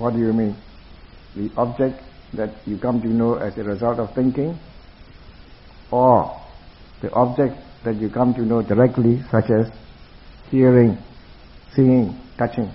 What do you mean? The object that you come to know as a result of thinking, or the object that you come to know directly, such as hearing, seeing, touching.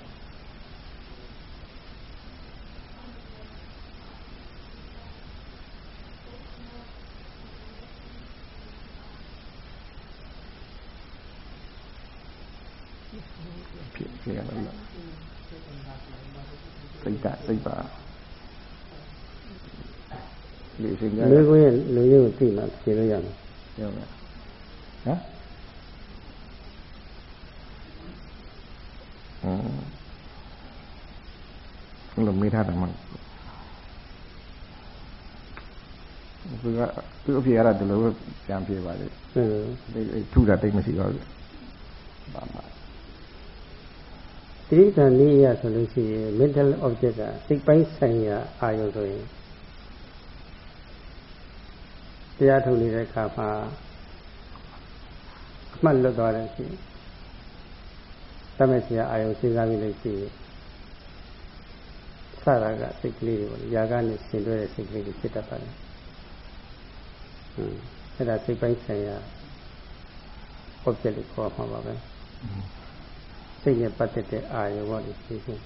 သူ့အဖေရတာဒီလိုပြန်ပြေပါလေဟုတ်ထူတာတိတ်မရှိပါဘူးပါမှာတိဋ္ဌာန်နည်းရဆိုလို့ရှိရင် mental object ကစိတ်ပိုင်းဆိုင်ရာအာယုံဆိုရင်တရားထုတ်နေတဲ့အခါမှာအမှတ်လွတ်သွားတယ်ရှိသမက်ဆရာအာယုံစဉ်းစားပြီးလို့ရှိရင်စတာကစိတ်ကလေးတွေပေါ့ຢာကနဲ့ဆင်တွဲတဲ့စိတ်ကလေးတွေဖြစ်တတ်ပါတယ်ဟွန်း အဲ့ဒါစိတ်ပိုင်းဆိုင်ရာ object ကိုခေါ်မှာပါပဲစိတ်နဲ့ပတ်သက်တဲ့အာယုံပေါ့ဒီဖြစ်ဖြစ်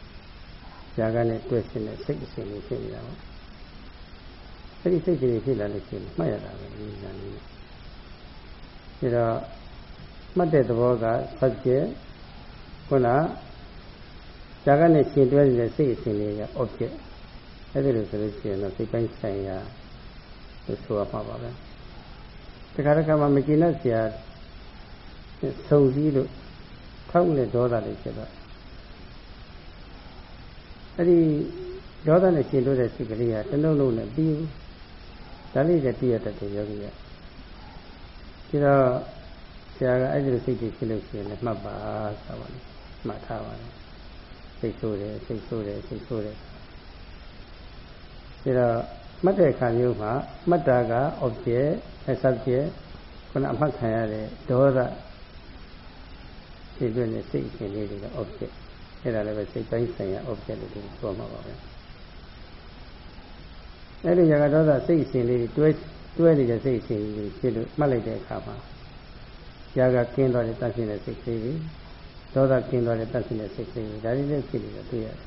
ຢာကနဲ့တွေ့စင်တဲ့စိတ်အစဉ်လေးဖြစ်နေတာပေါ့အဲ့ဒီစိတ်ကလေးဖြစ်လာလို့ရှိရင်မှတ်ရတာပဲဒီဉာဏ်လေးဒါတော့မှတ်တဲ့သဘောက subject ခုနဇာကနဲ့ရှင်တွဲနေတဲ့စိတ်အစဉ်လေးက object အဲ့ဒီလိုဆိုလို့ရှိရင်တော့စိတ်ပိုင်းဆိုင်ရာလို့ဆိုရမှာပါပဲတ ခါတခါမှမကျင်တဲ့ဆရာဆုံစည်းလို့ထောက်နဲ့ဒေါသလေးဖြစ်တော့အဲ့ဒီဒေါသနဲ့ရှင်တွဲတဲ့စိတ်ကလေးကတနှုတ်လုံးနဲ့ပြီးဒါလေးလည်းသိရတတ်တယ်ယောဂီကဒီတော့ဆရာကအဲ့ဒီလိုစိတ်တွေဖြစ်လို့ရှိရင်လည်းမှတ်ပါဆိုပါလိမ့်မှတ်ထားပါလိမ့်စိတ်ဆိုးတယ်စိတ်ဆိုးတယ်စိတ်ဆိုးတယ်ဒီတော့မှတ်တဲ့အခါမျိုးမှာမှတ်တာက object subject ခုနအမှတ်ခံရတဲ့ဒေါသဒီလိုနဲ့စိတ်အရှင်လေးတွေက object အဲ့ဒါလည်းပဲစိတ်ပိုင်းဆိုင်ရာ object လို့ပြောမှာပါပဲအဲ့ဒီရာဂဒေါသစိတ်အစဉ်လေးတွဲတွဲနေတဲ့စိတ်အစဉ်လေးဖြစ်လို့မှတ်လိုက်တဲ့အခါမှာရာဂကင်းသွားတဲ့တတ်ရှင်တဲ့စိတ်ကလေးတွေဒေါသကင်းသွားတဲ့တတ်ရှင်တဲ့စိတ်ကလေးတွေဒါတွေလည်းဖြစ်နေတာတွေ့ရတယ်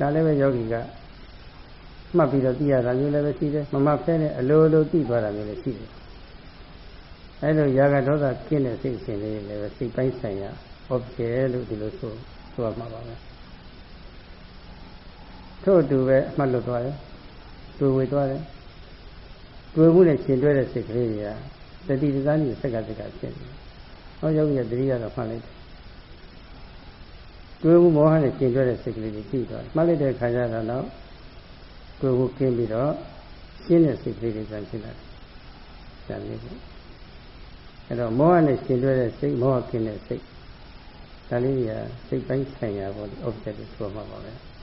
ဒါလည်းပဲယောဂီက မှတ်ပြီးတော့သိရတာမျိုးလည်းပဲရှိတယ်မမှတ်ဖဲနဲ့အလိုလိုသိသွားတာမျိုးလည်းရှိတယ်အဲလိုရာဂဒေါသကင်းတဲ့စိတ်အစဉ်လေးလည်းပဲစိတ်ပိုင်းဆိုင်ရာ object လို့ဒီလိုဆိုဆိုရမှာပါပဲထို့အတူပဲအမှတ်လွတ်သွားတယ်တွေ့ဝေသွားတယ်တွေ့မှုနဲ့ရှင်တွဲတဲ့စိတ်ကလေးတွေကတတိပဇာနီစက်ကစက်ကဖြစ်နေဟောယောဂီကတတိယတော့မှတ်လိုက်တယ်တွေ့မှုမောဟနဲ့ရှင်တွဲတဲ့စိတ်ကလေးတွေကြည့်သွားတယ်မှတ်လိုက်တဲ့ခါကျတော့ တော့တွေ့မှုကင်းပြီးတော့ရှင်းတဲ့စိတ်ကလေးတွေပြန်ဖြစ်လာတယ်။ဒါလေးပေါ့။အဲ့တော့မောဟနဲ့ရှင်တွဲတဲ့စိတ်မောဟကင်းတဲ့စိတ်ဒါလေးတွေကစိတ်ပိုင်းဆိုင်ရာပေါ့ဒီ object ကိုဆိုမှာပါပဲ။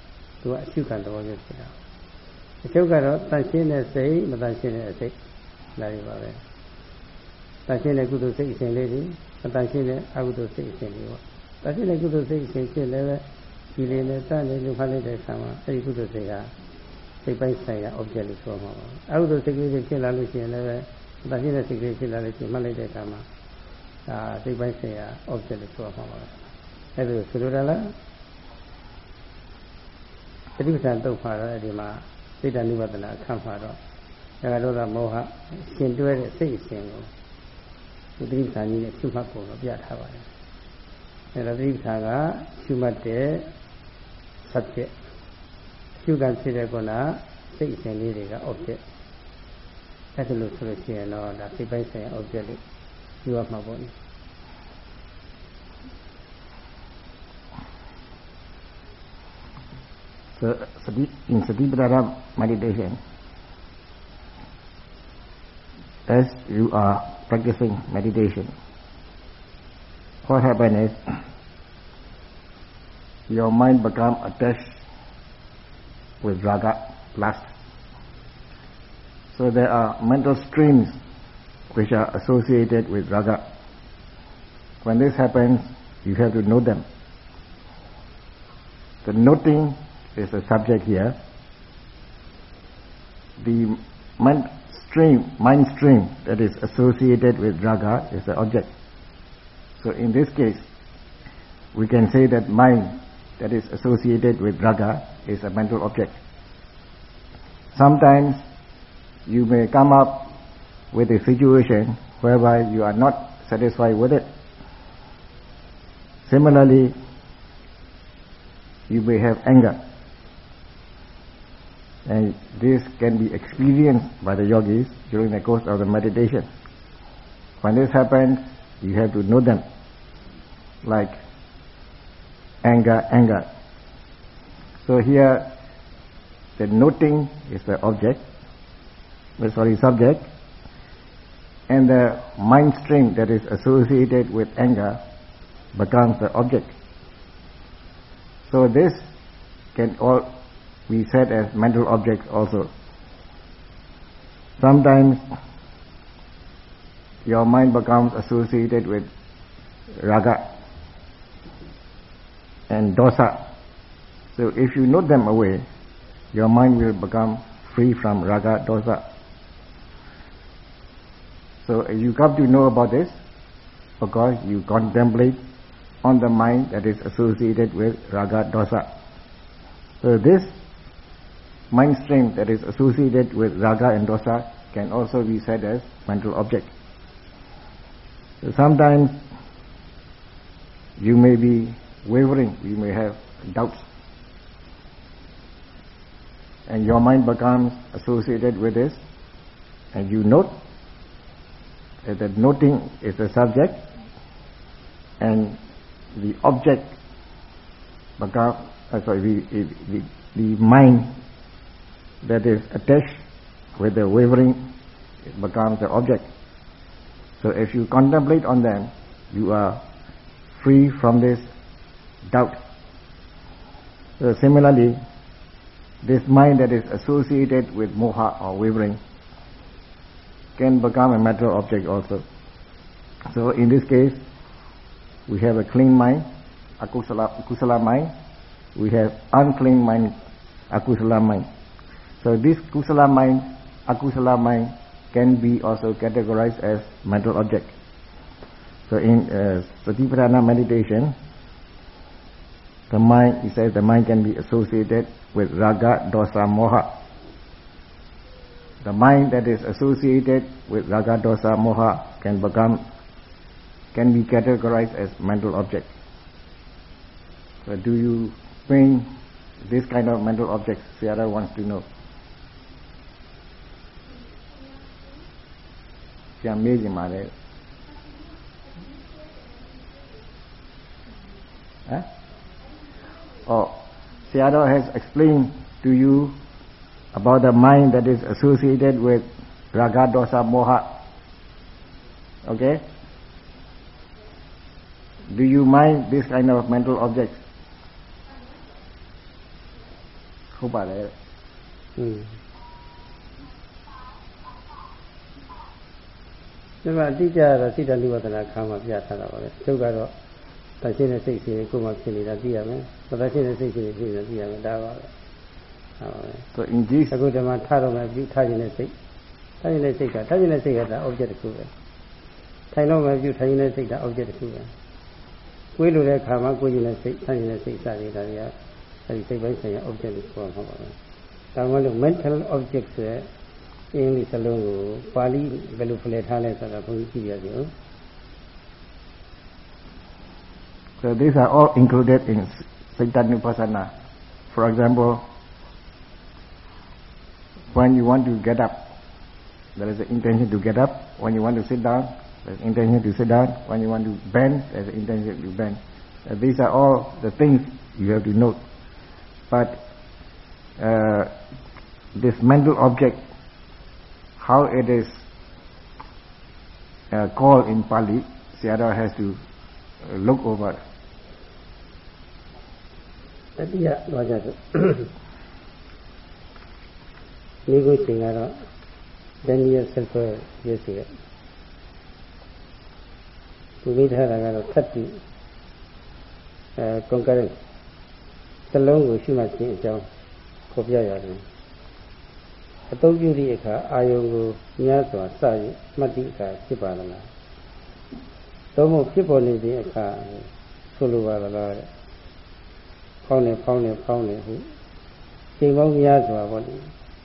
သူကအရှုခံသဘောမျိုးဖြစ်တာအချုပ်ကတော့တန်ရှင်းတဲ့စိတ်မတန်ရှင်းတဲ့စိတ်လာရပါပဲတန်ရှင်းတဲ့ကုသိုလ်စိတ်အစဉ်လေးတွေမတန်ရှင်းတဲ့အကုသိုလ်စိတ်အစဉ်လေးပေါ့တန်ရှင်းတဲ့ကုသိုလ်စိတ်အစဉ်ဖြစ်လည်းပဲဒီလေးနဲ့တန်လေးလို့ဖတ်လိုက်တဲ့အခါမှာအဲဒီကုသိုလ်စိတ်က စိတ်ပိုင်းဆိုင်ရာ object လို့ဆိုမှာပါအကုသိုလ်စိတ်ကလေးဖြစ်လာလို့ရှိရင်လည်းပဲတန်ရှင်းတဲ့စိတ်ကလေးဖြစ်လာလို့ရှိရင်မှတ်လိုက်တဲ့အခါမှာဒါစိတ်ပိုင်းဆိုင်ရာ object လို့ဆိုမှာပါအဲ့ဒါဆိုလိုတာလားသတိပဋ္ဌာန်တုတ်ပါတော့ဒီမှာစိတ်တ ानु ဝဒနာအခန့်ပါတော့ဒါကတော့မောဟရှင်တွဲတဲ့စိတ်အစဉ်ကိုသတိပဋ္ဌာန်ကြီးနဲ့ရှုမှတ်ဖို့တော့ပြထားပါတယ်အဲဒါသတိပဋ္ဌာန်ကရှုမှတ်တဲ့ subject ရှုခံဖြစ်တဲ့ကုဏစိတ်အစဉ်လေးတွေက object အဲ့ဒါလို့ဆိုလို့ရှိရင်တော့ဒါစိတ်ပိုင်းဆိုင် object လို့ပြောရမှာပေါ့နော် So, in Satipatthana meditation, as you are practicing meditation, what happens is your mind become attached with raga, lust. So there are mental streams which are associated with raga. When this happens, you have to know them the noting is the subject here. The mind stream, mind stream that is associated with raga is the object. So in this case, we can say that mind that is associated with raga is a mental object. Sometimes you may come up with a situation whereby you are not satisfied with it. Similarly, you may have anger. And this can be experienced by the yogis during the course of the meditation. When this happens, you have to know them. Like anger, anger. So here, the noting is the object, sorry, subject, and the mind stream that is associated with anger becomes the object. So this can all be said as mental objects also. Sometimes your mind becomes associated with raga and dosa. So if you note them away, your mind will become free from raga dosa. So you come to know about this because you contemplate on the mind that is associated with raga dosa. So this mind stream that is associated with raga and dosa can also be said as mental object. So sometimes you may be wavering, you may have doubts. And your mind becomes associated with this and you note that noting is the subject and the object become uh, sorry the, the, the mind that is attached with the wavering becomes the object so if you contemplate on them you are free from this doubt so similarly this mind that is associated with moha or wavering can become a matter object also so in this case we have a clean mind, akusala, kusala mind. We have unclean mind, akusala mind. So this kusala mind, akusala mind can be also categorized as mental object. So in uh, Satipatthana meditation, the mind, he says, the mind can be associated with raga, dosa, moha. The mind that is associated with raga, dosa, moha can become, can be categorized as mental object. So do you bring this kind of mental objects? Sayadaw wants to know. ပြန်မေးကြပါလေဟမ် or Sayadaw has explained to you about the mind that is associated with raga, dosa, moha. Okay? Do you mind this kind of mental objects? Hmm. ဟုတ်ပါတယ်อืมဒီမှာအတိအကျတော့စိတ္တနိဝသနာခံမှာပြထားတာပါပဲသူကတော့ တရှိတဲ့စိတ်ရှိကိုယ်မှဖြစ်နေတာသိရမယ်တရှိတဲ့စိတ်ရှိဖြစ်နေတာသိရမယ်ဒါပါပဲဟုတ်ပါပဲ So in this အခုဒီမှာထားတော့မှပြုထားခြင်းတဲ့စိတ်ထားခြင်းတဲ့စိတ်ကထားခြင်းတဲ့စိတ်ကဒါ object တစ်ခုပဲထိုင်တော့မှပြုထိုင်ခြင်းတဲ့စိတ်က object တစ်ခုပဲကိုယ်လိုတဲ့ခါမှာကိုယ်ကျင်တဲ့စိတ်ဆန့်ကျင်တဲ့စိတ်စသည်ဒါတွေကအဲဒီစိတ်ပိုင်းဆိုင်ရာ object ကိုခေါ်မှာပါပဲ။ဒါမှမဟုတ် mental object ဆိုတဲ့အင်္ဂလိပ်စလုံးကိုပါဠိဘယ်လိုဖလှယ်ထားလဲဆိုတာဘုန်းကြီးကြည့်ရစီဦး So these are all included in Cittanupassana. For example, when you want to get up, there is an intention to get up. When you want to sit down, there's intention to sit down. When you want to bend, there's intention to bend. These are all the things you have to note. But uh, this mental object, how it is uh, called in Pali, Sayadaw has to uh, look over. တတိယတော့ကြတယ်ဒီကိုချိန်ကတော့ Daniel Silver ရေးစီတယ်သူမိထားတာကတော့ထပ်ပြီးအဲ concurrent စလုံးကိုရှုမှတ်ခြင်းအကြောင်းဖော်ပြရတယ်အတုံးပြုသည့်အခါအာယုံကိုများစွာစရမှတ်သည့်အခါဖြစ်ပါလားသို့မဟုတ်ဖြစ်ပေါ်နေခြင်းအခါဆိုလိုပါလားတဲ့ ဖောင်းနေဖောင်းနေဖောင်းနေဟုချိန်ပေါင်းများစွာပေါ့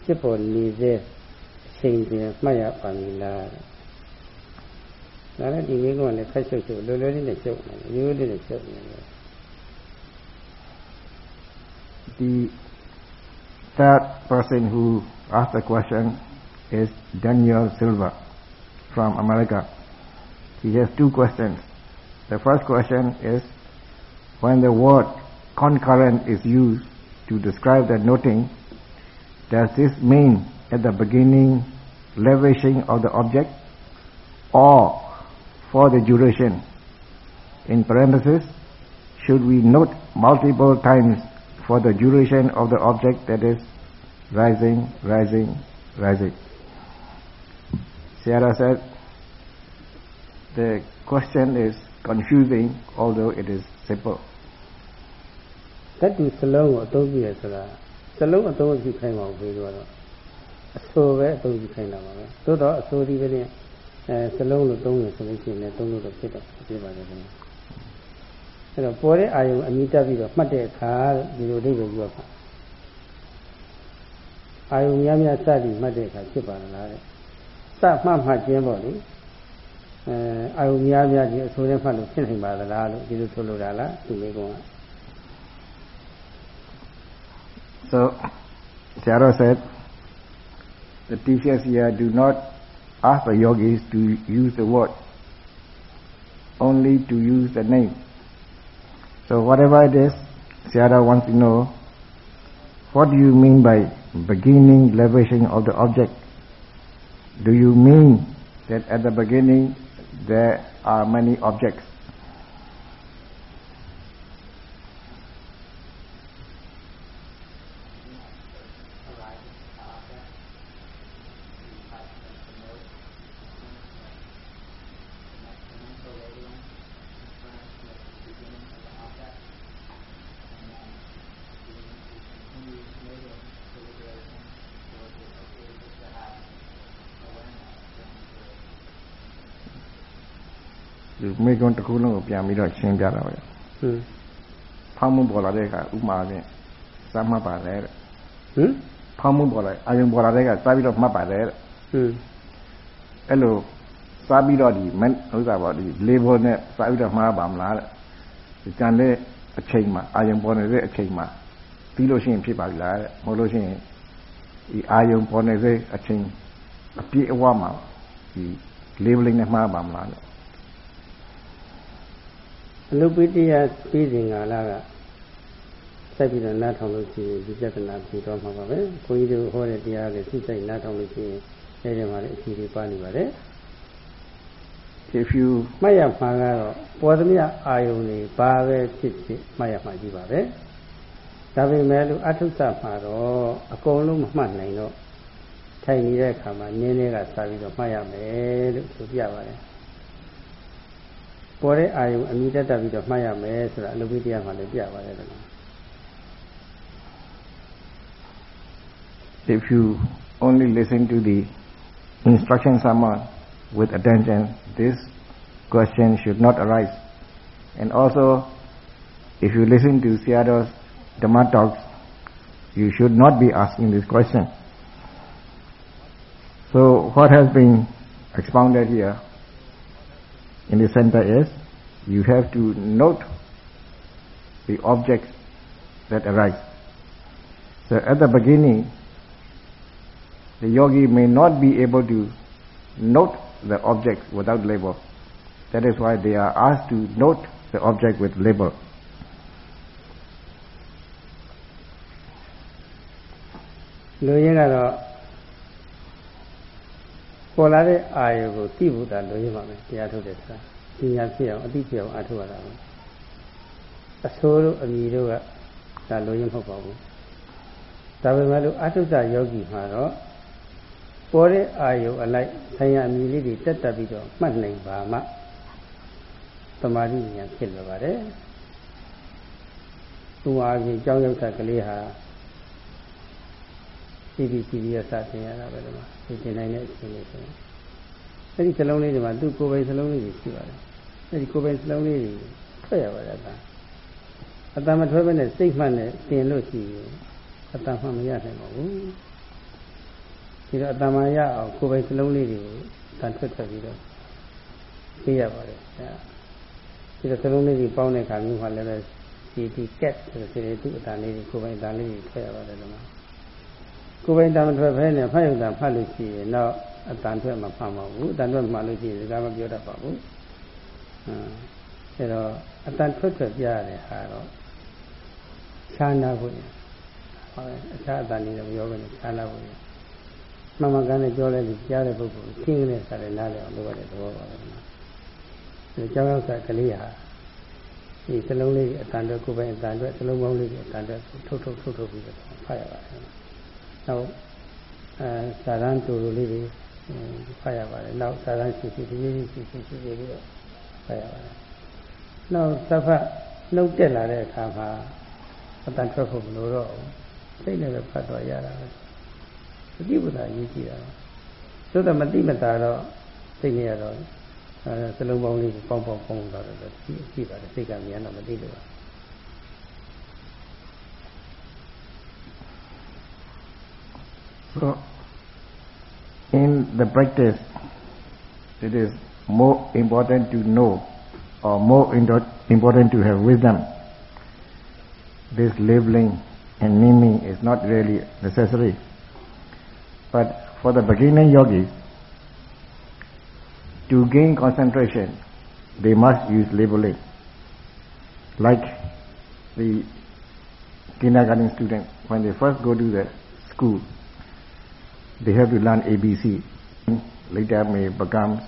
ဖြစ်ပေါ်နေစေအချိန်ပြင်မှတ်ရပါမည်လားဒါလည်းဒီမိကုံကလည်းခက်ရှုပ်ရှုပ်လွယ်လွယ်လေးနဲ့ရှုပ်နေတယ်ရိုးရိုးလေးနဲ့ရှုပ်နေတယ် The third person who asked the question is Daniel Silva from America. He has two questions. The first question is when the word concurrent is used to describe the noting, does this mean at the beginning lavishing of the object or for the duration. In parenthesis, should we note multiple times for the duration of the object that is rising, rising, rising. Sayadaw said, the question is confusing although it is simple. တတ်တူစလုံးကိုအသုံးပြုရဆိုတာစလုံးအသုံးပြုခိုင်းပါဘူးပြီးတော့အဆိုပဲအသုံးပြုခိုင်းတာပါပဲသို့တော့အဆိုဒီပဲနဲ့အဲစလုံးလို့သုံးရဆိုလို့ရှိရင်လည်းသုံးလို့တော့ဖြစ်တော့ဖြစ်ပါတယ်ခင်ဗျအဲ့တော့ပေါ်တဲ့အာယုံအမိတက်ပြီးတော့မှတ်တဲ့အခါဒီလိုအိဗယ်ပြောပါအာယုံများများစသည်မှတ်တဲ့အခါဖြစ်ပါလားတဲ့စမှတ်မှတ်ခြင်းပေါ့လေအဲအာယုံများများဒီအဆိုနဲ့မှတ်လို့ဖြစ်နိုင်ပါသလားလို့ဒီလိုဆိုလိုတာလားသူလေးကောင်က So, Sayadaw said, the teachers here do not ask the yogis to use the word, only to use the name. So whatever it is, Sayadaw wants to know, what do you mean by beginning liberation of the object? Do you mean that at the beginning there are many objects? ။ ဒီမိကွန်းတစ်ခုလုံးကိုပြန်ပြီးတော့ရှင်းပြတာပဲဟွန်း။ဖောင်းမှုပေါ်လာတဲ့အခါဥမာဖြင့်စမ်းမှတ်ပါတယ်တဲ့ဟမ်။ဖောင်းမှုပေါ်လာအာယုံပေါ်လာတဲ့အခါစပြီးတော့မှတ်ပါတယ်တဲ့ဟွန်း။အဲ့လိုစပြီးတော့ဒီမန်ဥစ္စာပေါ့ဒီ label နဲ့စပြီးတော့မှားပါမလားတဲ့။ဒီကြံတဲ့အချိန်မှာအာယုံပေါ်နေတဲ့အချိန်မှာပြီးလို့ရှိရင်ဖြစ်ပါပြီလားတဲ့။မဟုတ်လို့ရှိရင်ဒီအာယုံပေါ်နေတဲ့အချိန်အပြည့်အဝမှာဒီ labeling နဲ့မှားပါမလားတဲ့ အလုပိတယပြီးစဉ်ကာလကဆက်ပြီးတော့နားထောင်လို့ရှိရင်ဒီပြဿနာပြီးတော့မှာပါပဲခွန်ကြီးတို့ဟောတဲ့တရားတွေစိတ်စိတ်နားထောင်လို့ရှိရင်အဲဒီမှာလည်းအဖြေတွေပါနေပါတယ် If you မှတ်ရမှာကတော့ပေါ်သမျှအာယုန်တွေဘာပဲဖြစ်ဖြစ်မှတ်ရမှာကြီးပါပဲဒါပေမဲ့လို့အထုဆမှာတော့အကုန်လုံးမမှတ်နိုင်တော့ထိုင်နေတဲ့အခါမှာနင်းနေကစပြီးတော့မှတ်ရမယ်လို့ဆိုပြပါတယ် If you only listen to the instruction someone with attention, this question should not arise. And also, if you listen to Sayadaw's Dhamma talks, you should not be asking this question. So what has been expounded here in the center is, you have to note the objects that arise. So at the beginning, the yogi may not be able to note the object without label. That is why they are asked to note the object with label. လူရင်းကတော့ပေါ်လာတဲ့အာယုကိုသိဖို့တာလူရင်းပါမယ်တရားထုတ်တဲ့ဆိုတာပညာဖြစ်အောင်အသိဖြစ်အောင်အထုတ်ရတာပါအဆိုးတို့အမိတို့ကဒါလူရင်းမဟုတ်ပါဘူးဒါပေမဲ့လို့အထုဇယောဂီမှာတော့ပေါ်တဲ့အာယုအလိုက်ဆိုင်ရာအမိလေးတွေတက်တက်ပြီးတော့မှတ်နိုင်ပါမှသမာဓိဉာဏ်ဖြစ်လာပါတယ်ဥမာအပြင်ကြောင်းရောက်တာကလေးဟာ စီပြီးစီပြီးရစတင်ရတာပဲဒီမှာသိကျင်နိုင်တဲ့အချိန်လေးဆိုရင်အဲ့ဒီစလုံးလေးတွေမှာသူ့ကိုယ်ပိုင်စလုံးလေးတွေရှိပါတယ်အဲ့ဒီကိုယ်ပိုင်စလုံးလေးတွေထွက်ရပါတယ်အတန်အတန်မထွက်ဘဲနဲ့စိတ်မှတ်နဲ့တင်လို့ရှိရင်အတန်မှမရနိုင်ပါဘူးဒီတော့အတန်မှရအောင်ကိုယ်ပိုင်စလုံးလေးတွေကိုတန်ထွက်ထွက်ပြီးတော့သိရပါတယ်ဒီတော့စလုံးလေးတွေပေါင်းတဲ့အခါမျိုးမှလည်းပဲဒီဒီကက်ဆိုတဲ့ဒီသူ့အတန်လေးတွေကိုယ်ပိုင်အတန်လေးတွေထွက်ရပါတယ်ဒီမှာ ကိုယ်ပိုင်တန်ထွက်ဖဲနဲ့ဖတ်ရုံတန်ဖတ်လို့ရှိရင်တော့အတန်ထွက်မှဖတ်မှာဘူးအတန်ထွက်မှလို့ရှိရင်စကားမပြောတတ်ပါဘူးအဲတော့အတန်ထွက်ထွက်ပြရတဲ့ဟာတော့ခြားနာဖို့ဟုတ်တယ်အခြားအတန်တွေတော့ပြောမယ်ခြားနာဖို့မမကန်းနဲ့ပြောလိုက်ပြီးကြားတဲ့ပုဂ္ဂိုလ်ခင်းကနေစားတယ်နားလည်အောင်လုပ်ရတဲ့သဘောပါပဲဒီကြောင်းရောက်စားကလေးဟာဒီစလုံးလေးအတန်အတွက်ကိုယ်ပိုင်အတန်အတွက်စလုံးပေါင်းလေးအတန်အတွက်ထုတ်ထုတ်ထုတ်ထုတ်ပြီးတော့ဖတ်ရပါတယ် နောက်အဲစာရန်တူတူလေးတွေဖတ်ရပါတယ်နောက်စာရန်ရှိရှိဒီလေးရှိရှိရှိရှိပြီးတော့ဖတ်ရပါတယ်နောက်သဖတ်နှုတ်တက်လာတဲ့အခါမှာအတန်ထွက်ဖို့မလိုတော့ဘူးစိတ်နဲ့ပဲဖတ်တော့ရတာပဲပฏิပဒါရေးကြည့်တာသို့တော့မတိမတာတော့စိတ်နဲ့ရတော့အဲစလုံးပေါင်းလေးကိုပေါင်းပေါင်းပေါင်းတော့တော့ကြည့်ပါတယ်စိတ်ကမြန်တော့မသိလို့ပါ So, in the practice, it is more important to know or more important to have wisdom. This labeling and naming is not really necessary. But for the beginner yogis, to gain concentration, they must use labeling. Like the kindergarten student, when they first go to the school, they have to learn ABC. Later may become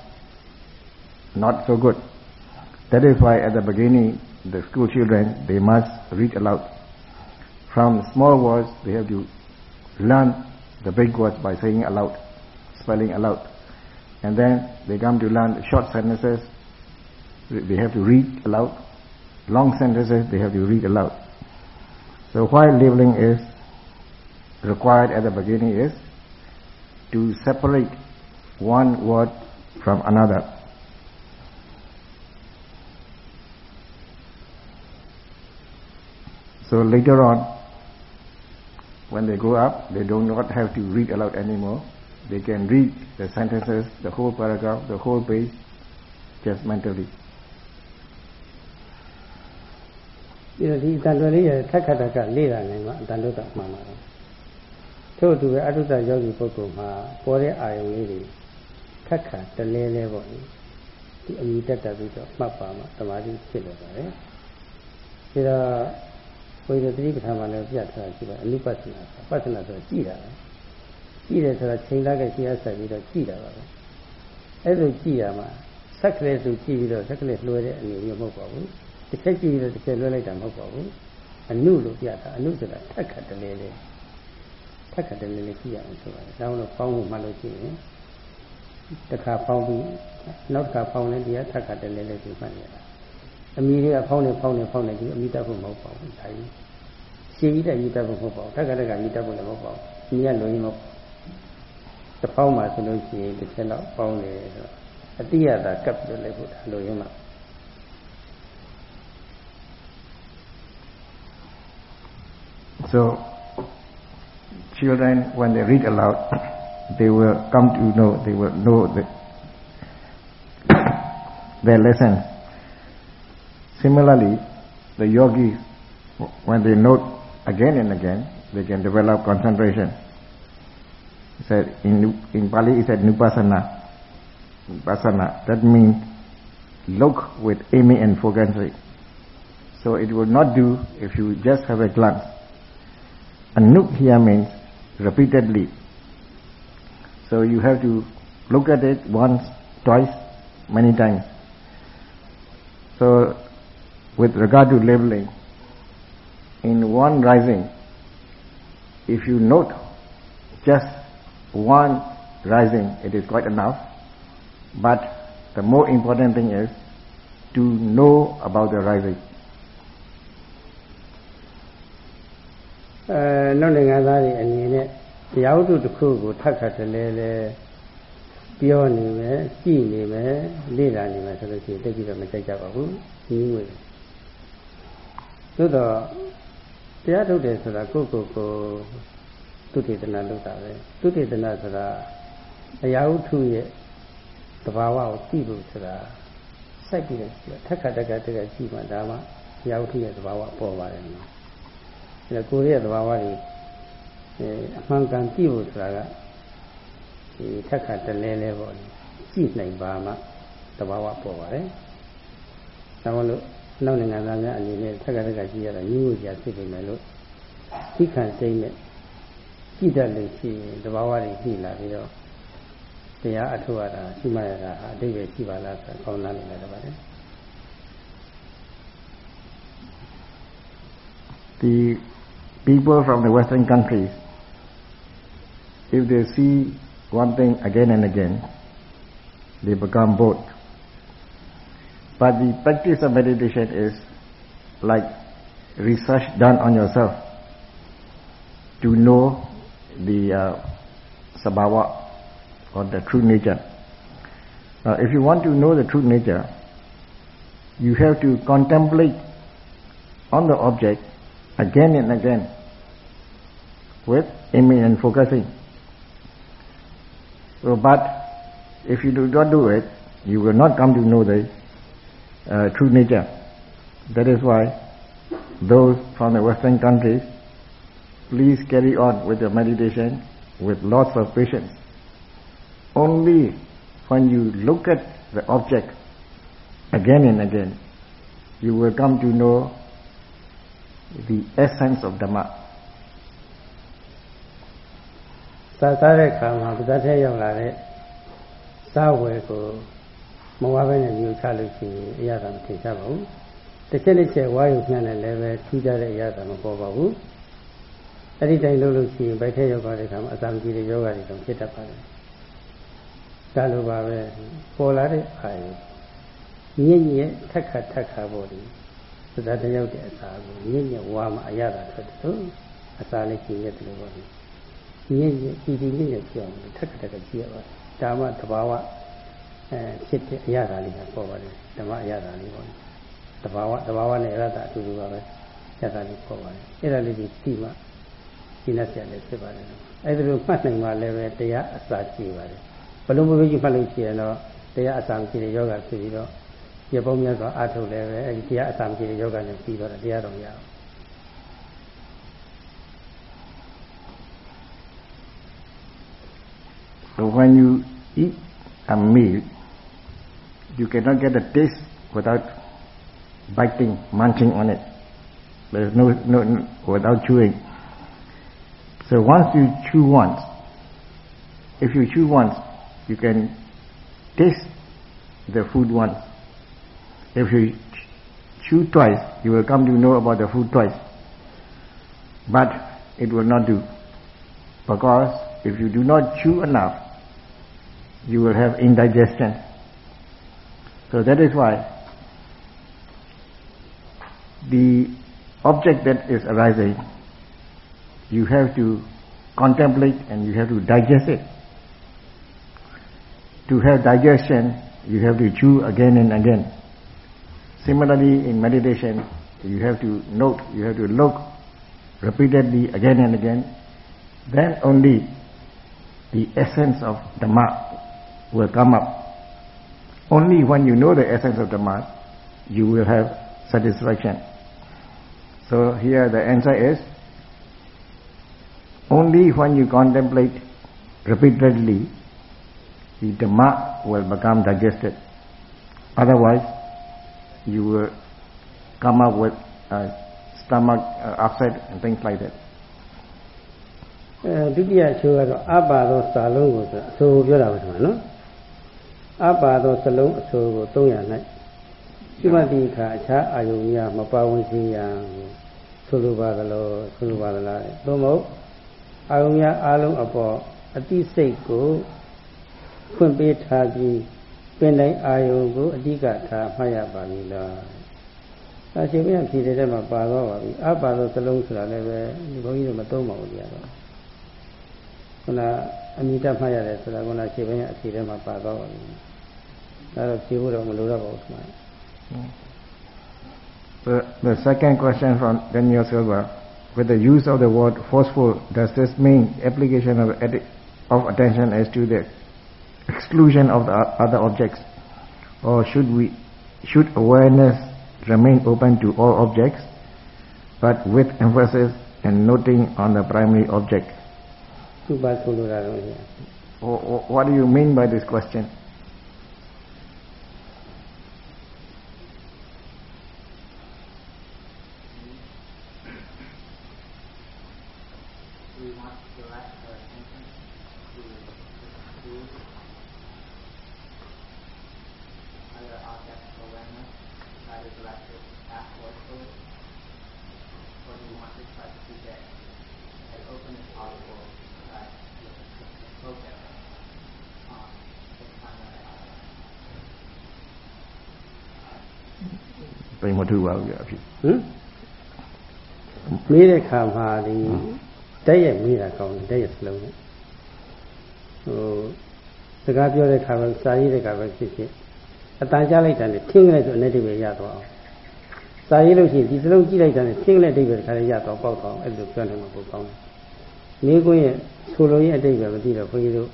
not so good. That is why at the beginning, the school children, they must read aloud. From small words, they have to learn the big words by saying aloud, spelling aloud. And then they come to learn short sentences, they have to read aloud. Long sentences, they have to read aloud. So why labeling is required at the beginning is to separate one word from another. So later on, when they grow up, they do not have to read aloud anymore. They can read the sentences, the whole paragraph, the whole page, just mentally. ဒီတော့ဒီတန်တော်လေးရထက်ခတ်တကလေးတာနိုင်မှာအတန်တော်ကမှန်ပါတယ် ထို့အတူပဲအတုတယောဂီပုဂ္ဂိုလ်မှာပေါ်တဲ့အာယုံလေးတွေခက်ခါတလဲလဲပေါ့ဒီအမိတက်တက်ပြီးတော့မှတ်ပါမှတမာတိဖြစ်လာပါတယ်ဒါတော့ဘုရားတိပဋ္ဌာန်မှာလည်းပြထားတာရှိပါတယ်အနုပဿနာပဿနာဆိုတာကြည့်တာပဲကြည့်တယ်ဆိုတာချိန်လာခဲ့ရှိရဆက်ပြီးတော့ကြည့်တာပါပဲအဲ့လိုကြည့်ရမှာဆက်ကလေးသူကြည့်ပြီးတော့ဆက်ကလေးလွှဲတဲ့အနေမျိုးမဟုတ်ပါဘူးတစ်ချက်ကြည့်ပြီးတော့တစ်ချက်လွှဲလိုက်တာမဟုတ်ပါဘူးအနုလို့ပြတာအနုဆိုတာထက်ခတ်တလဲလဲထ က်ခတ်တလဲလဲကြည့်ရအောင်ဆိုပါတယ်ဒါကြောင့်ပေါင်းဖို့မှလို့ကြည့်ရင်တစ်ခါပေါင်းပြီးနောက်တစ်ခါပေါင်းလဲဒီကထက်ခတ်တလဲလဲဒီမှတ်ရတာအမိတွေကဖောင်းနေဖောင်းနေဖောင်းနေဒီအမိတက်ဖို့မဟုတ်ပါဘူးဒါကြီးရှည်ကြီးတဲ့မိတက်ဖို့မဟုတ်ပါဘူးထက်ကတက်ကမိတက်ဖို့လည်းမဟုတ်ပါဘူးမိကလုံရင်မဟုတ်တစ်ဖောင်းမှဆိုလို့ရှိရင်တစ်ချက်လောက်ပေါင်းနေဆိုတော့အတိယတာကပ်ပြီးလိုက်ဖို့ဒါလုံရင်မှ So, children, when they read aloud, they will come to know, they will know the, their lesson. Similarly, the yogis, when they note again and again, they can develop concentration. He said in in Pali, he said nupasana. Nupasana. That means look with aiming and focusing. So it would not do if you just have a glance. Anuk here means repeatedly. So you have to look at it once, twice, many times. So with regard to labeling, in one rising, if you note just one rising, it is quite enough. But the more important thing is to know about the rising. အဲနောက်နိုင်ငံသားတွေအနေနဲ့တရားဝတ္ထုတစ်ခုကိုထပ်ခါတလဲလဲပြောနေမယ်ကြည့်နေမယ်လေ့လာနေမယ်ဆိုလို့ရှိရင်တိတ်ပြီးတော့မကြိုက်ကြပါဘူးကြီးငွေသို့တော့တရားထုတ်တယ်ဆိုတာကိုယ့်ကိုယ်ကိုသုတေသနာလုပ်တာပဲသုတေသနာဆိုတာအရာဝတ္ထုရဲ့သဘာဝကိုသိဖို့ဆိုတာစိုက်ပြီးတော့ထက်ခါတက်ကတက်ကကြည့်မှဒါမှအရာဝတ္ထုရဲ့သဘာဝပေါ်ပါတယ်နော် အဲကိုယ်ရဲ့သဘာဝတွေအမှန်ကန်ကြည့်ဖို့ဆိုတာကဒီထက်ခါတလဲလဲပေါ့ကြည့်နိုင်ပါမှသဘာဝပေါ်ပါတယ်ဒါမှလို့နောက်နိုင်ငံသားများအနေနဲ့ထက်ကတက်ကကြည့်ရတာညှို့ကြဖြစ်နေမယ်လို့သိခံစိတ်နဲ့ကြည့်တတ်လို့ရှိရင်တဘာဝတွေကြည့်လာပြီးတော့တရားအထုရတာရှိမှရတာအတိတ်ပဲရှိပါလားဆိုကောင်းလာနေတယ်ပါတယ် The people from the western countries if they see one thing again and again they become bored but the practice of meditation is like research done on yourself to know the uh, sabhava or the true nature. If you want to know the true nature, you have to contemplate on the object again and again with aiming and focusing. So, but if you do not do it, you will not come to know the uh, true nature. That is why those from the Western countries please carry on with your meditation with lots of patience. Only when you look at the object again and again, you will come to know the essence of Dhamma. စာစားတဲ့ခါမှာပဇတ်ထဲရောက်လာတဲ့စားဝယ်ကိုမဝါဘဲနဲ့မျိုးချလို့ရှိရင်အရသာမထင်ရှားပါဘူးတစ်ချက်တစ်ချက်ဝါယုညံ့တဲ့လည်းပဲထူးခြားတဲ့အရသာမပေါ်ပါဘူးအဲ့ဒီတိုင်းလုပ်လို့ရှိရင်ဗိုက်ထဲရောက်သွားတဲ့အခါမှာအစာမကြီးတဲ့ယောဂတွေတော့ဖြစ်တတ်ပါတယ်။ဒါလိုပါပဲပေါ်လာတဲ့အာယုညစ်ညစ်ထက်ခါထက်ခါပေါ်ဒီသဒ္ဒတရောက်တဲ့အစာကိုညစ်ညစ်ဝါမှအရသာထွက်တယ်အစာလေးကြီးရတယ်လို့ပြောတယ်။ ညစ်ညစ်ဒီဒီညစ်ညစ်ပြောင်းတယ်ထက်ခါထက်ခါကြည့်ရပါတယ်။ဒါမှသဘာဝအဲဖြစ်တဲ့အရသာလေးကပေါ်ပါတယ်ဓမ္မအရသာလေးပေါ့။သဘာဝသဘာဝနဲ့အရသာအတူတူပါပဲ။ရသာလေးပေါ်ပါတယ်။အဲ့ဒါလေးကြီးသိမှရှင်းတတ်ရလည်းဖြစ်ပါတယ်အဲ့ဒါလိုမှတ်နိုင်မှလည်းပဲတရားအစာကြည့်ပါတယ်ဘလုံးမလို့ကြီးမှတ်လို့ရှိရင်တော့တရားအစာကြည့်တဲ့ယောဂဖြစ်ပြီးတော့ရပုံများစွာအထုတ်လည်းပဲအဲ့ဒီတရားအစာကြည့်တဲ့ယောဂနဲ့ပြီးတော့တရားတော်ရအောင် So when you eat a meal, you cannot get a taste without biting, munching on it. There is no, no, without chewing. So once you chew once, if you chew once, you can taste the food once. If you chew twice, you will come to know about the food twice. But it will not do. Because if you do not chew enough, you will have indigestion. So that is why the object that is arising you have to contemplate and you have to digest it. To have digestion, you have to chew again and again. Similarly, in meditation, you have to note, you have to look repeatedly again and again. Then only the essence of Dhamma will come up. Only when you know the essence of Dhamma, you will have satisfaction. So here the answer is only when you contemplate repeatedly, the Dhamma will become digested. Otherwise, you will come up with a stomach uh, upset and things like that. အဲဒုတိယအချိုးကတော့အပါသောစာလုံးကိုဆိုအဆိုပြောတာပါဆိုနော် အပါသောစလုံးအဆိုကို300၌ရှိမှတိခါအခြားအာယုံများမပါဝင်စေရန်ဆိုလိုပါသလိုဆိုလိုပါသလားသို့မဟုတ်အာယုံများအလုံးအပေါ်အတိစိတ်ကိုဖွင့်ပေးထားပြီးပင်တိုင်းအာယုံကိုအဓိကထားမှတ်ရပါမည်လားစာရှင်ပြန်ဖြေတဲ့ထဲမှာပါတော့ပါပြီအပါလို့စလုံးဆိုတာလည်းပဲဒီဘုန်းကြီးတို့မသုံးပါဘူးတရားတော့ခုနအမိတတ်မှတ်ရတယ်ဆိုတာခုနရှင်ပြန်အဖြေထဲမှာပါတော့ပါပြီ ဒါတော့ဖြေဖို့တော့မလိုတော့ပါဘူးခင်ဗျ The, the second question from Daniel Silva with the use of the word forceful does this mean application of of attention as to the exclusion of the other objects or should we should awareness remain open to all objects, but with emphasis and noting on the primary object. What do you mean by this question? ထူပါဘူးပြအဖြစ်ဟမ်မေးတဲ့ခါမှာဒီတက်ရဲ့မေးတာကောင်းတယ်တက်ရဲ့စလုံးနဲ့ဟိုစကားပြောတဲ့ခါပဲစာရေးတဲ့ခါပဲဖြစ်ဖြစ်အတန်ကြားလိုက်တာနဲ့ထင်းလိုက်ဆိုအနေတိပဲရသွားအောင်စာရေးလို့ရှိရင်ဒီစလုံးကြည့်လိုက်တာနဲ့ထင်းလိုက်တိပဲခါလေးရသွားပေါက်သွားအောင်အဲ့လိုပြောနေမှာပိုကောင်းတယ်မိကွင်းရဲ့ဆိုလိုရဲ့အတိတ်ပဲမသိတော့ခွေးတို့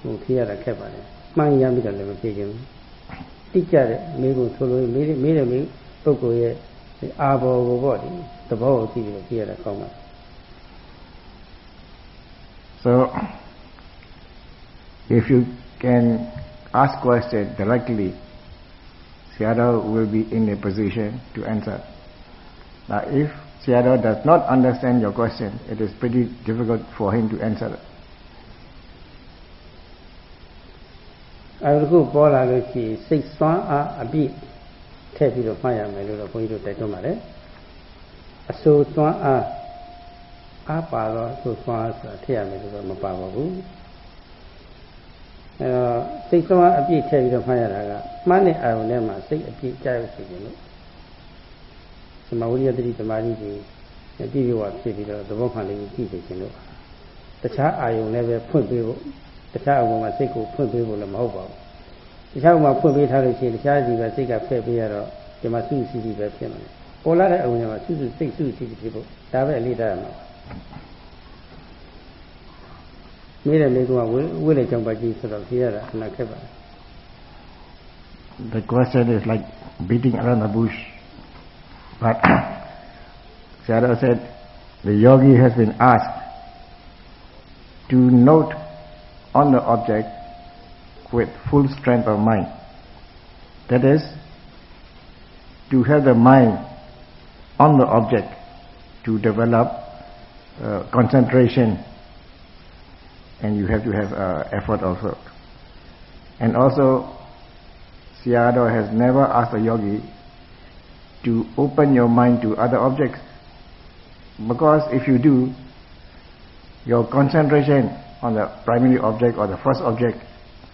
ဟိုဖြေရတာခက်ပါတယ်မှန်ရပြီးတော့လည်းမဖြေချင်ဘူးတိကျတဲ့မိကွန်းဆိုလိုမေးမေးတယ်မေး So if you can ask questions directly Sayadaw will be in a position to answer. Now if Sayadaw does not understand your question, it is pretty difficult for him to answer it. ထည့်ပြီးတော့မှတ်ရမယ်လို့တော့ဘုန်းကြီးတို့တိုက်တွန်းပါတယ်အဆိုသွမ်းအားအားပါတော့အဆိုသွမ်းအားဆိုတာထည့်ရမယ်လို့တော့မပါပါဘူးအဲတော့စိတ်သွမ်းအပြည့်ထည့်ပြီးတော့မှတ်ရတာကမှတ်တဲ့အာရုံထဲမှာစိတ်အပြည့်ကြောက်စီတယ်လို့သမဝိရိယတတိသမာဓိကြီးအပြည့်ရောဖြစ်ပြီးတော့သဘောခံလေးကိုကြည့်နေခြင်းလို့တခြားအာယုံလည်းပဲဖွင့်ပေးဖို့တခြားအုံမှာစိတ်ကိုဖွင့်ပေးဖို့လည်းမဟုတ်ပါဘူး The question is like beating around the bush. But Sayadaw said, the yogi has been asked to note on the object with full strength of mind. That is, to have the mind on the object to develop uh, concentration and you have to have uh, effort also. And also, Sayadaw has never asked a yogi to open your mind to other objects because if you do, your concentration on the primary object or the first object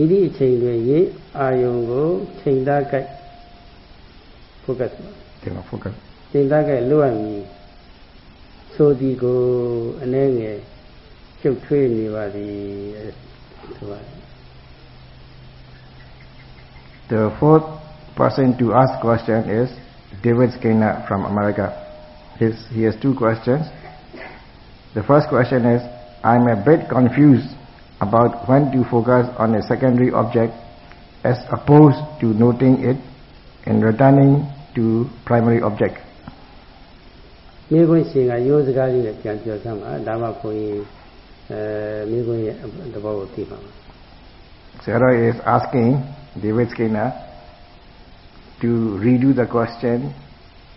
ဤသည့်အချိန်တွင်ရေအာယုံကိုချိန်သားကြိုက် focus တင်ပါ focus ချိန်သားကြိုက်လွတ်ရမည်ဆိုဒီကိုအနှဲငယ်ကျုပ်ထွေးနေပါသည်ဆိုပါ The fourth person to ask question is David Skinner from America. His, he has two questions. The first question is, I'm a bit confused about when to focus on a secondary object as opposed to noting it and returning to primary object. မိခွင့်ရှင်ကရိုးစကားလေးနဲ့ပြန်ပြောစမ်းပါဒါမှဘုန်းကြီးအဲမိခွင့်ရဲ့သဘောကိုသိပါမှာ Sayadaw is asking David Skinner to redo the question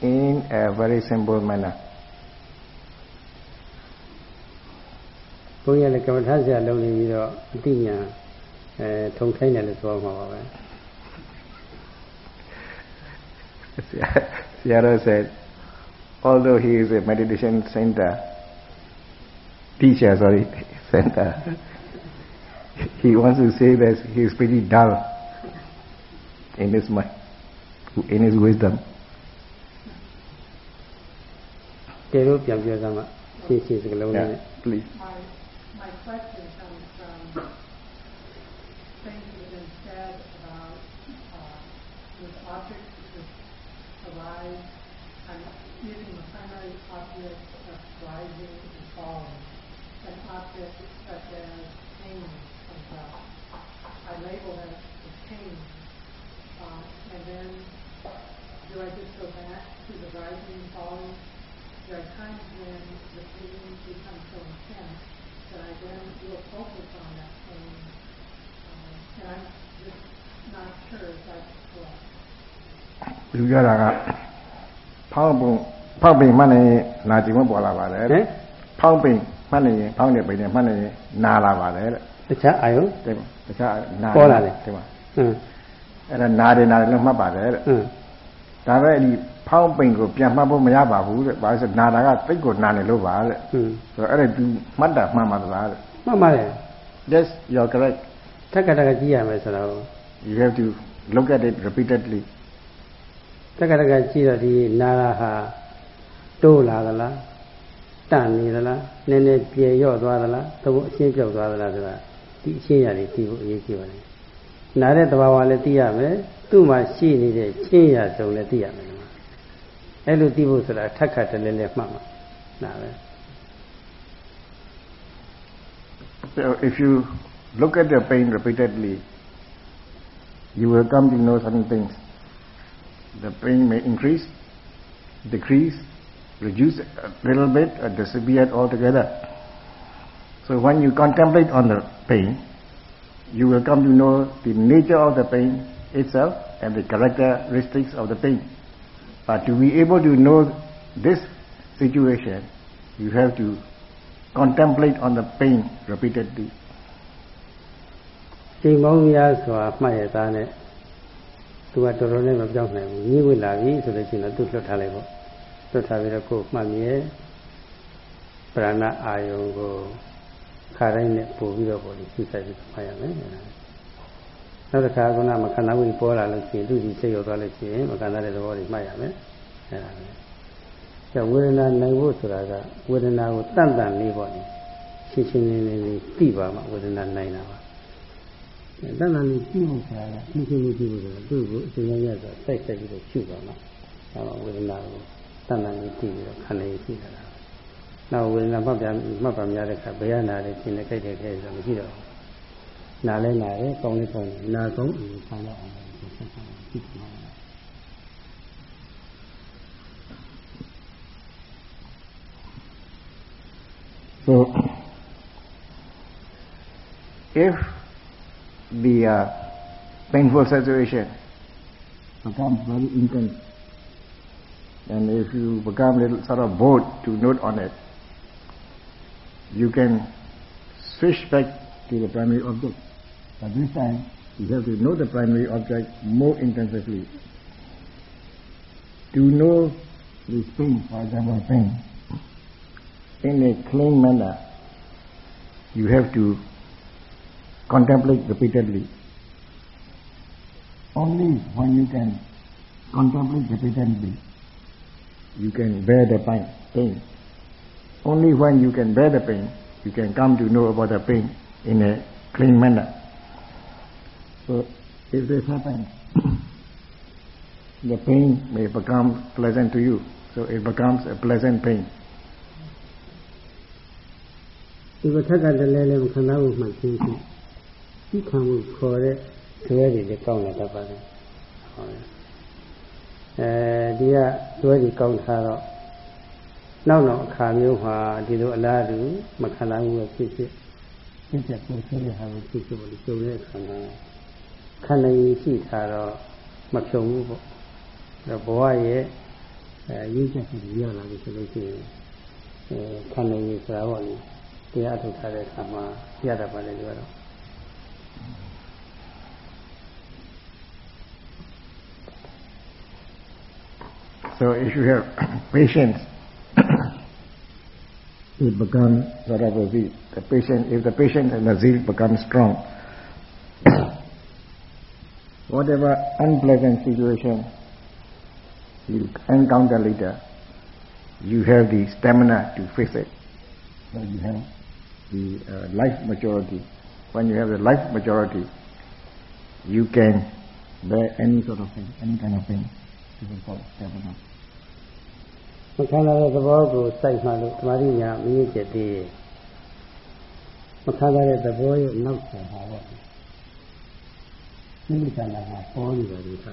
in a very simple manner ဘုန်းကြီးကလည်းကမ္မထဆရာလုံးနေပြီးတော့အတိညာအဲထုံခိုင်းတယ်လို့ပြောမှာပါပဲ Sayadaw said, although he is a meditation center, teacher, sorry, center, he wants to say that he is pretty dull in his mind, in his wisdom. တေလို့ပြန်ပြောစမ်းပါရှင်းရှင်းစကလုံးနဲ့ please my, question comes from things that have been said about uh, with objects that arise, I'm using the primary object of rising and falling. An object such as pain comes. I label that as pain. Uh, and then do I just go back to the rising and falling? There are times when the pain becomes so intense that I then will focus on that pain. Um, and I'm just not sure if that's correct. သူပြောတာကဖောင်းပုံဖောက်ပင်မှတ်နေရင်နာကျင်မပေါ်လာပါတယ်ဟမ်ဖောင်းပင်မှတ်နေရင်ဖောင်းနေပင်နဲ့မှတ်နေရင်နာလာပါတယ်တဲ့တခြားအာယုံတဲ့ပါတခြားနာပေါ်လာတယ်တဲ့ပါဟမ်အဲ့ဒါနာတယ်နာတယ်လို့မှတ်ပါတယ်တဲ့ဟမ်ဒါပဲဒီ ဖောင်းပိန်ကိုပြန်မှတ်ဖို့မရပါဘူးတဲ့။ဘာလို့လဲဆိုနာတာကတိတ်ကိုနာနေလို့ပါတဲ့ဟမ်။ဆိုတော့အဲ့ဒါ तू မှတ်တာမှန်ပါသလားတဲ့မှတ်ပါတယ်။ Yes you're correct. တက္ကတကကြည့်ရမယ်ဆိုတော့ You have to look at it repeatedly. တက္ကတကကြည့်တော့ဒီနာရာဟာတိုးလာသလားတန့်နေသလားနည်းနည်းပြေရော့သွားသလားသဘောအရှင်းပြောက်သွားသလားဆိုတာဒီအရှင်းရတယ်ဒီကိုအရေးကြီးပါတယ်နာတဲ့တဘာဝလည်းသိရမယ်သူ့မှာရှိနေတဲ့ချင်းရစုံလည်းသိရမယ်ဒီမှာ အဲ့လိုသိဖို့ဆိုတာထက်ခတ်တလဲလဲမှတ်မှာနာပဲ So if you look at the pain repeatedly, you will come to know certain things. The pain may increase, decrease, reduce a little bit, or disappear altogether. So when you contemplate on the pain, you will come to know the nature of the pain itself and the characteristics of the pain. But to be able to know this situation, you have to contemplate on the pain repeatedly. ချိန်ပေါင်းများစွာမှတ်ရသားနဲ့သူကတော်တော်နဲ့မပြောင်းနိုင်ဘူးညီးဝင်လာပြီဆိုလို့ရှိရင်တော့သူ့လွတ်ထားလိုက်ပေါ့လွတ်ထားပြီးတော့ကိုယ်မှတ်မြဲပရဏအာယုံကိုခါတိုင်းနဲ့ပို့ပြီးတော့ပေါ့ဒီစိတ်ဆိုင်ပြီးမှတ်ရမယ် နောက်တစ်ခါကမခန္ဓာဝိပေါ်လာလို့ရှိရင်သူ့ဒီစိတ်ရောက်သွားလို့ရှိရင်မခန္ဓာတဲ့သဘောတွေမှတ်ရမယ်အဲဒါပဲကျဝေဒနာနိုင်ဖို့ဆိုတာကဝေဒနာကိုတန်တန်လေးပေါ့လေရှင်းရှင်းလင်းလင်းလေးသိပါမှဝေဒနာနိုင်တာပါတဏ္ဍာလေးကြည့်ဖို့ဆိုတာကရှင်းရှင်းလေးကြည့်ဖို့ဆိုတာသူ့ကိုအစဉ်ရရဆိုစိုက်စိုက်ပြီးတော့ရှုပါမှာဒါမှဝေဒနာကိုတဏ္ဍာလေးကြည့်ပြီးတော့ခန္ဓာကြီးရှိတာလားနောက်ဝေဒနာမှတ်ပြမှတ်ပါများတဲ့အခါဘယ်ရနာလေးရှင်းနေကြိုက်တဲ့ခဲဆိုမရှိတော့ဘူး နာလဲနာတယ်ကောင်းလဲကောင်းတယ်နာကောင်းအရင်ဆန်းတော့အောင်ဆက်ဆက်ကြည့်ပါမယ် So, if the uh, painful situation becomes very intense, and if you become a little sort of bored to note on it, you can switch back to the primary object. But this time, you have to know the primary object more intensively. To know this pain, for example, pain, in a clean manner, you have to contemplate repeatedly. Only when you can contemplate repeatedly, you can bear the pain. Only when you can bear the pain, you can come to know about the pain in a clean manner. So, if this happens, the pain may become pleasant to you. So it becomes a pleasant pain. ဒီကထက်ကတလဲလဲခန္ဓာကိုမှရှင်းရှင်းဒီခံကိုခေါ်တဲ့ဇွဲတွေလည်းကောင်းလာတတ်ပါတယ်ဟုတ်တယ်အဲဒီကဇွဲတွေကောင်းထားတော့နောက်နောက်အခါမျိုးမှာဒီလိုအလားတူမခန္ဓာဘူးပဲဖြစ်ဖြစ်ဖြစ်ဖြစ်ပုံစံရဟာကိုဖြစ်ဖြစ်လို့ကျုံတဲ့ခန္ဓာ ခန္ဓာကြီးရှိထားတော့မဖြုံဘူးပေါ့ဒါဘဝရဲ့အဲရေးချက်ကိုရောက်လာပြီဆိုလို့ရှိရင်အဲခံနေရဆိုတာပေါ့လေတရားထုတ်ထားတဲ့အခါမှာရတာပါလေဒီကတော့ So if you have patience, it becomes sort of a zeal. The patient, if the patient and the zeal become strong, whatever unpleasant situation you encounter later, you have the stamina to face it. So you have the uh, life maturity. When you have the life maturity, you can bear any sort of thing, any kind of thing. This is called stamina. မခံရတဲ့သဘောကိုစိုက်မှလို့ဓမ္မရိညာမင်းကျက်သေးတယ်မခံရတဲ့သဘောရဲ့နောက်ဆက်ပါတော့ မိမိခန္ဓာမှာပေါ်နေတယ်ဒီက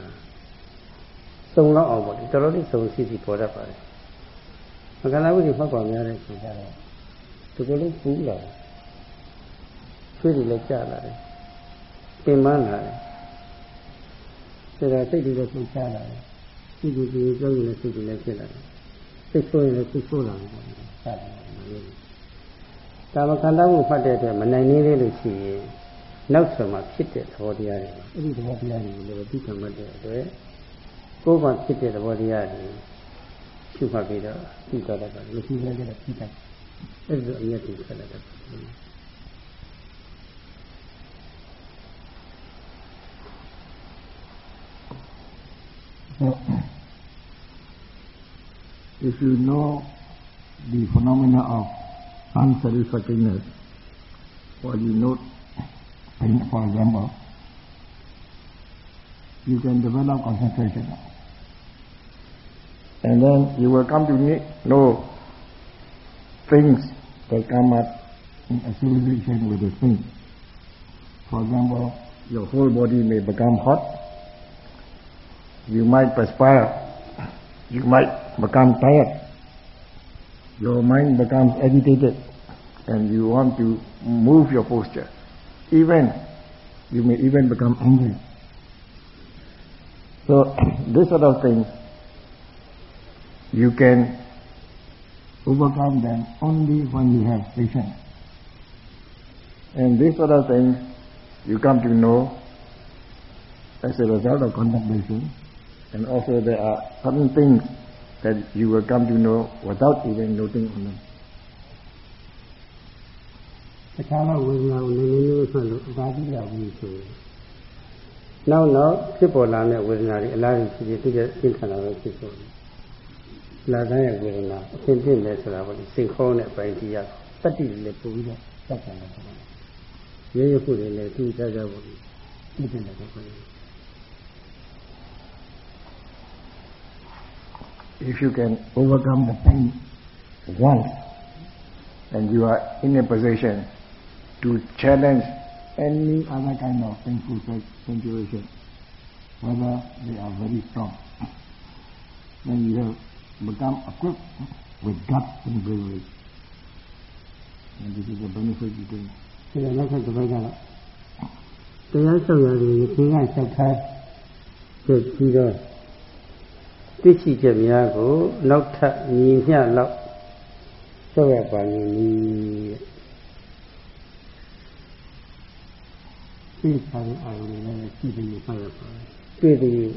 စုံတော့အောင်ပေါ့ဒီတော်တော်လေးစုံစီစီပေါ်တတ်ပါတယ်မကလာဝိဒီဖောက်ပါများတဲ့ဆိုကြတော့ဒီလိုလေးပူလာဆွေးတွေလည်းကြာလာတယ်ပင်မလာတယ်ဒါစိတ်တွေလည်းဆုံးချလာတယ်စိတ်တွေကြောက်နေတဲ့စိတ်တွေလည်းဖြစ်လာတယ်စိတ်ဆိုးရင်လည်းစိတ်ဆိုးလာတယ်ပေါ့။ဆက်တယ်လို့။ဒါမခန္ဓာမှုဖတ်တဲ့အတွက်မနိုင်နေသေးလို့ရှိရင် နောက်ဆုံးမှဖြစ်တဲ့သဘောတရားတွေ။အဲ့ဒီသဘောတရားတွေကိုလည်းသိခံမှတ်တဲ့အတွက်ကိုယ်ကဖြစ်တဲ့သဘောတရားတွေရှုမှတ်ပြီးတော့သိတော့တယ်။မရှိလည်းကြည့်တယ်။အဲ့ဒီအမြတ်ကြီးဆက်လာတယ်။ So, if you know the phenomena of unsatisfactoriness, or you know, for example, you can develop concentration. And then you will come to know things that come up in association with the thing. For example, your whole body may become hot, you might perspire, you might become tired, your mind becomes agitated, and you want to move your posture. Even, you may even become angry. So, this sort of things, you can overcome them only when you have patience. And this sort of things, you come to know as a result of contemplation, and also there are certain things that you will come to know without even noting on them. တခြားသောဝေဒနာကိုနည်းနည်းလေးမှလို့အပါတိရောက်ပြီးဆိုရင်နောက်နောက်ဖြစ်ပေါ်လာတဲ့ဝေဒနာတွေအလားတူဖြစ်ဖြစ်သူကသင်္ခါရပဲဖြစ်ပေါ်တယ်။လာတဲ့ဝေဒနာအသင်ပြည့်လဲဆိုတာပေါ့ဒီစိတ်ခေါင်းနဲ့ပိုင်တရားတတ္တိလည်းပို့ပြီးတော့စက်ခံတယ်။ရဲရဲဖို့တွေလည်းသူ့ကြကြပေါ့ဒီပြည့်တယ်တော့ခေါ်တယ် if you can overcome the pain once, and you are in a position to challenge any other kind of painful situation, whether they are very strong, then you have become equipped with guts and bravery. And this is the benefit you gain. ဒီနောက်ထပ်တစ်ပတ်ကတော့တရားဆောင်ရတယ်ဒီကဆက်ထားဖြစ်ပြီးတော့သိရှိချက်များကိုနောက်ထပ်ညီမျှလောက်ဆက်ရပါမည် သိစားတဲ့အာရုံတွေနဲ့ကြည့်ပြီးဆက်ရပါမယ်တွေ့ပြီး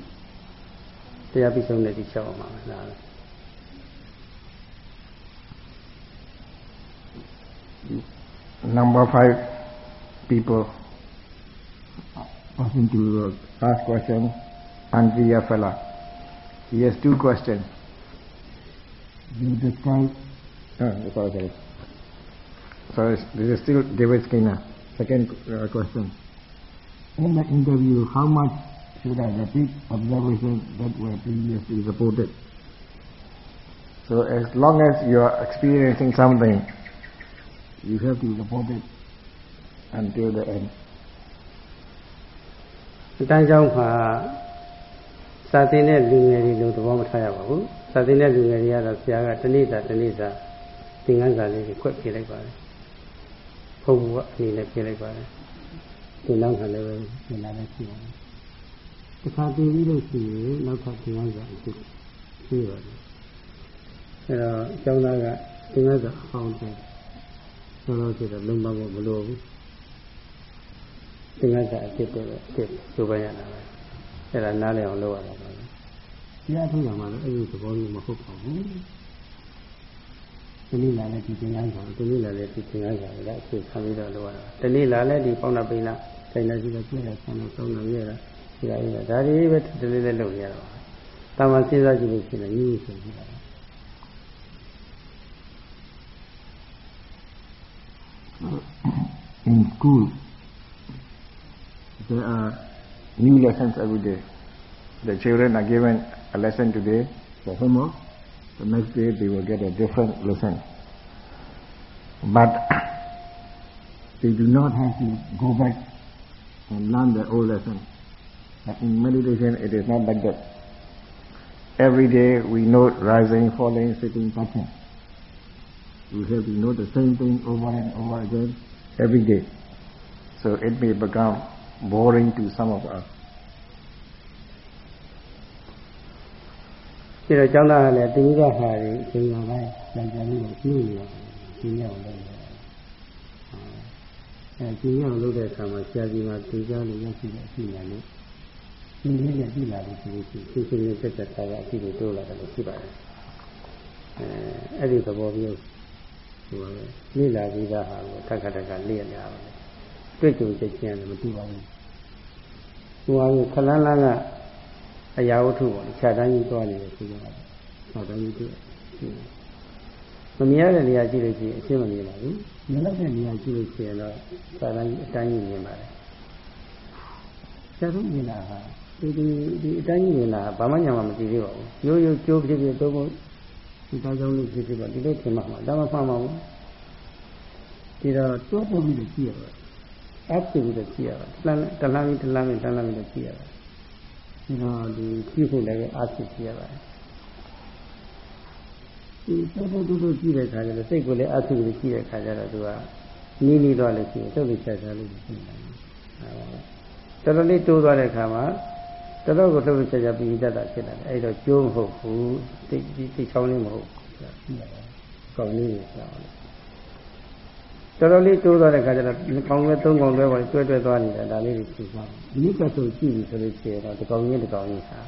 တရားပြီးဆုံးတဲ့ဒီချက်အောင်ပါလား Number five people asking to ask question, Andrea Fella. He has two questions. You describe, oh, sorry, sorry. Sorry, this is still David Skinner. Second uh, question. In the interview, how much should I repeat observations that were previously reported? So as long as you are experiencing something, you have to report it until the end. တန်းကြောင်းမှာစာသင်တဲ့လူငယ်တွေလို့သဘောမထားရပါဘူးစာသင်တဲ့လူငယ်တွေကတော့ဆရာကတနေ့သာတနေ့သာသင်ခန်းစာလေးကိုခွက်ပြလိုက်ပါတယ်ဘုံဘုအနေနဲ့ပြလိုက်ပါတယ် သင်နောက်ခံလည်းပဲသင်လာလည်းရှိပါတယ်တစ်ခါသင်ပြီးလို့ရှိရင်နောက်ထပ်သင်ခန်းစာအဖြစ်ပြပါတယ်အဲတော့ကျောင်းသားကသင်္ကန်းစာအဟောင်းတယ်ဆိုတော့ဆိုတော့လုံးမဖို့မလိုဘူးသင်္ကန်းစာအဖြစ်တော့အဖြစ်ဆိုပါရတာပဲအဲ့ဒါနားလည်အောင်လုပ်ရတာပါတရားထုတ်ရမှာလည်းအဲ့ဒီသဘောမျိုးမဟုတ်ပါဘူးဒီနေ့လာလဲဒီသင်္ကန်းစာဒီနေ့လာလဲဒီသင်္ကန်းစာလည်းအဖြစ်ခံပြီးတော့လုပ်ရတာဒီနေ့လာလဲဒီပေါင်းနာပိန်းလား ဆိုင်လာစီကပြည့်ရဆန်းတော့သုံးလို့ရတာဒီလိုရဒါတွေပဲဒီလေးလေးလုပ်ရတာတာမန်စဉ်းစားကြည့်လို့ရှိရင်ညီညီဆိုကြည့်တာ in school, there are new lessons every day. The children are given a lesson today, the homework. The next day they will get a different lesson. But they do not have to go back and learn the old lesson. But in meditation it is not like that. Every day we note rising, falling, sitting, touching. We have to know the same thing over and over again every day. So it may become boring to some of us. ဒီတော့ကျောင်းသားကလည်းတင်းကဟာတွေအချိန်ကပိုင်းကြံကြံပြီးတော့နှိမ့်နေတယ်။ရှင်းရအောင်လုပ်ရတယ်။ အဲရှင်းရအောင်လုပ်တဲ့အခါမှာဆရာကြီးကသင်ကြားလို့ရရှိတဲ့အဖြစ်ညာနဲ့ဒီနည်းနဲ့ပြည်လာလို့ဆိုလို့ရှိရင်ရှင်းရှင်းလေးသက်သက်သာသာအဖြစ်တွေတိုးလာတယ်လို့ရှိပါတယ်။အဲအဲ့ဒီသဘောမျိုးဒီပါပဲလေ့လာပြီးသားဟာကိုတက္ကတကလေ့ရပါမယ်တွေ့ကြုံချက်ချင်းလည်းမတူပါဘူးဟိုဟာကိုခလန်းလန်းကအရာဝတ္ထုပေါ့ခြာတန်းကြီးသွားနေတယ်ဆိုတော့ခြာတန်းကြီးတွေ့ မမြင်ရတဲ့နေရာကြည့်လို့ရှိရင်အရှင်းမမြင်ပါဘူးမြင်လိုက်တဲ့နေရာကြည့်လို့ရှိရင်တော့ခြာတန်းကြီးအတိုင်းကြီးမြင်ပါတယ်ခြာတန်းမြင်တာဟာဒီဒီဒီအတိုင်းကြီးမြင်တာဘာမှညာမှမကြည့်သေးပါဘူးရိုးရိုးကြိုးဖြစ်ဖြစ်တော့ဒီသားကြောင့်လို့ဖြစ်ဖြစ်ပါဒီလိုထင်မှာမှာဒါမှမှန်ပါဘူးဒီတော့တိုးပို့ပြီးကြည့်ရပါအပ်ပြီးတော့ကြည့်ရပါတလန်းတလန်းပြီးတလန်းပြီးတလန်းပြီးကြည့်ရပါဒီတော့ဒီကြည့်ဖို့လည်းအားဖြစ်ကြည့်ရပါတယ် ဒီတိုးပို့တိုးတိုးကြည့်တဲ့အခါကျတော့စိတ်ကိုလည်းအားဖြစ်ပြီးကြည့်တဲ့အခါကျတော့သူကနီးနီးတော့လည်းရှိတယ်သုတ်ပြီးချက်ချက်လေးရှိတယ်တော်တော်လေးတိုးသွားတဲ့အခါမှာတော်တော်ကိုလှုပ်လှုပ်ရှားရှားပြီးတတ်တာဖြစ်လာတယ်အဲ့တော့ကျိုးမဟုတ်ဘူးတိတ်တိတ်ချောင်းလေးမဟုတ်ဘူးကောင်းလေးတွေဆောင်းတယ်တော်တော်လေးတိုးသွားတဲ့ခါကျတော့ကောင်းလဲသုံးကောင်လဲပါကျွဲတွဲသွားနေတာဒါလေးတွေဖြစ်သွားတယ်ဒီကဆိုကြည့်ပြီဆိုလို့ရှိရင်တော့ဒီကောင်ကြီးဒီကောင်ကြီးဟာ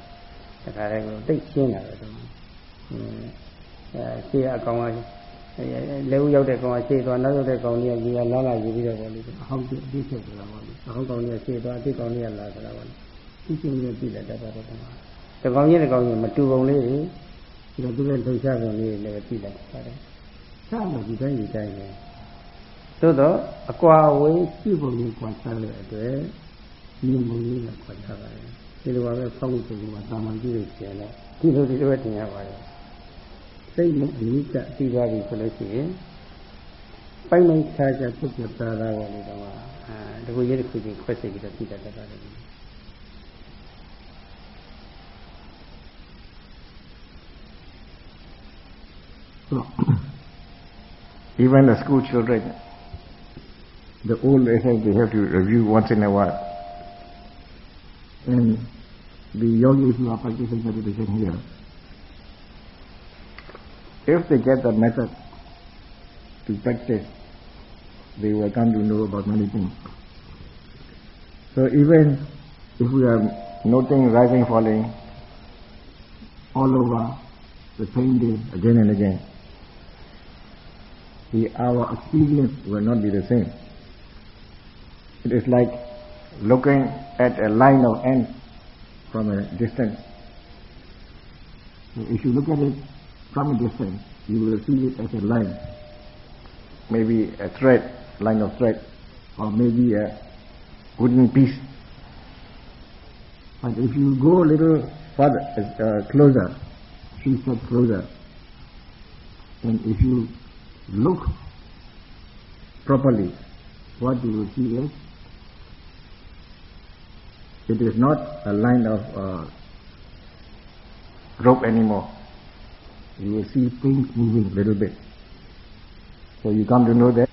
တခါတည်းကိုတိတ်ရှင်းလာတယ်တော့အဲ ရှေ့အကောင်ကလဲဦးရောက်တဲ့ကောင်ကရှေ့သွားနောက်ရောက်တဲ့ကောင်ကြီးကကြီးကလာလာယူပြီးတော့ပေါ့လေအဟောင်းအတိချက်ဆိုတာပေါ့လေအဟောင်းကောင်ကြီးကရှေ့သွားအတိကောင်ကြီးကလာဆိုတာပေါ့လေသိချင်းနဲ့ပြည်လက်တတ်တာတော့တကောင်ကြီးတကောင်ကြီးမတူပုံလေးတွေဒီတော့သူရဲ့လှုပ်ရှားပုံလေးတွေလည်းပြည်လက်တတ်တယ်။ဆက်လို့ဒီတိုင်းဒီတိုင်းပဲသို့တော့အကွာဝေးရှိပုံလေးကွာခြားတဲ့အတွက်ဒီပုံလေးကကွာခြားပါတယ်။ဒီလိုပါပဲဖောက်လို့ဆိုလို့တာမန်ကြည့်လို့ရှိရင်လည်းဒီလိုဒီလိုပဲတင်ရပါတယ်။ စိတ်နဲ့အနိစ္စပြီးသွားပြီဆိုလို့ရှိရင်ပိုင်ပိုင်ခြားခြားပုဂ္ဂိုလ်သားသားပေါ်နေတော့အာတကူရေးတစ်ခုချင်းခွဲစိတ်ပြီးတော့ပြည်တတ်တတ်တယ် So, even the school children, the old lessons they have to review once in a while. And the yogis who are practicing meditation here, if they get that method to practice, they will come to know about many things. So even if we are noting rising, falling all over the same day, again and again, the, our experience will not be the same. It is like looking at a line of ants from a distance. So if you look at it a distance, you will see it as a line, maybe a thread, line of thread, or maybe a wooden piece. But if you go a little further, uh, closer, three steps closer, and if you look properly, what you will see is it is not a line of uh, rope anymore. You will see things moving a little bit. So you come to know that